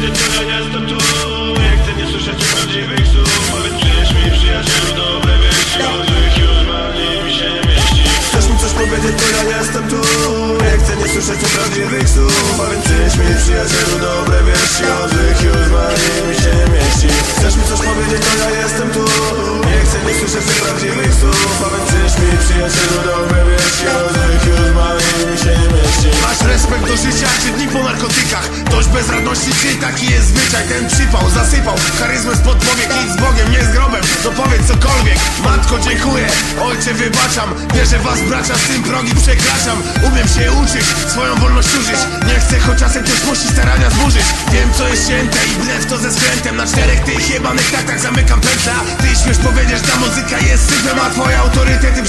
Jestem tu Nie chcę nie słyszeć prawdziwych słów mi przyjacielu dobre wieści się mieści. Chcesz mi coś powiedzieć, tyle jestem tu. Nie chcę nie słyszeć prawdziwych słów Powiedz czyż mi przyjacielu dobre wieści Odwych już marnie mi się mieści. Chcesz mi coś powiedzieć, to ja jestem tu. Nie chcę nie słyszeć prawdziwych słów Powiedz czyż mi przyjacielu Masz respekt do życia, czy dni po narkotykach. Dość bezradności, czy taki jest zwyczaj. Ten przypał zasypał charyzmę spod powiek Idź z Bogiem, nie z grobem, to powiedz cokolwiek. Matko dziękuję, ojcze wybaczam. Wierzę was bracia, z tym progi przekraczam. Umiem się uczyć, swoją wolność użyć. Nie chcę, choć czasem ktoś musi starania zburzyć. Wiem co jest cięte i blę w to ze skrętem Na czterech tych jebanych taktach zamykam pętla. Ty śmiesz powiedzieć, ta muzyka jest syfem A twoje autorytety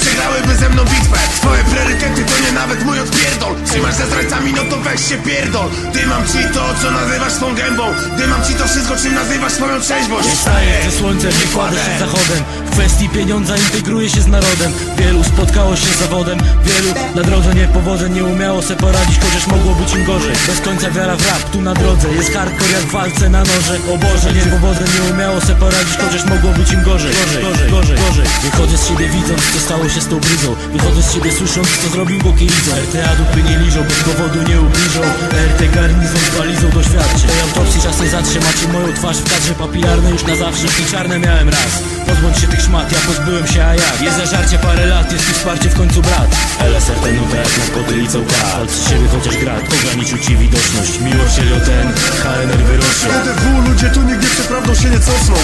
Trzymasz ze zdrajcami, no to weź się pierdol. Dymam ci to, co nazywasz swą gębą. Dymam ci to wszystko, czym nazywasz swoją trzeźwość. Nie staję ze słońcem, nie kładę się zachodem. W kwestii pieniądza integruję się z narodem. Wielu spotkało się z zawodem. Wielu na drodze niepowodzeń nie umiało se poradzić Chociaż mogło być im gorzej. Bez końca wiara w rap tu na drodze. Jest hardcore jak w walce na noże. O Boże, niepowodzeń nie umiało se poradzić Chociaż mogło być im gorzej. Gorzej, gorzej, gorzej, gorzej. Wychodzę z siebie widząc co stało się z tą bryzą. Wychodzę z siebie słysząc co zrobił go Kirizo RTA dupy nie liżą, bez powodu nie ubliżą RT garnizon z balizą doświadczy. Tej autopsji czas nie zatrze Macie moją twarz w kadrze papilarnej już na zawsze I czarne miałem raz. Pozbądź się tych szmat, ja pozbyłem się, a jak? Jest zażarcie parę lat, jest tu wsparcie w końcu brat. LSR ten nuta jak narkoty i całka Od siebie chociaż grat, ograniczył ci widoczność. Miłość ten, HNR wyrośnie DDW, ludzie tu nigdy przed prawdą się nie cofną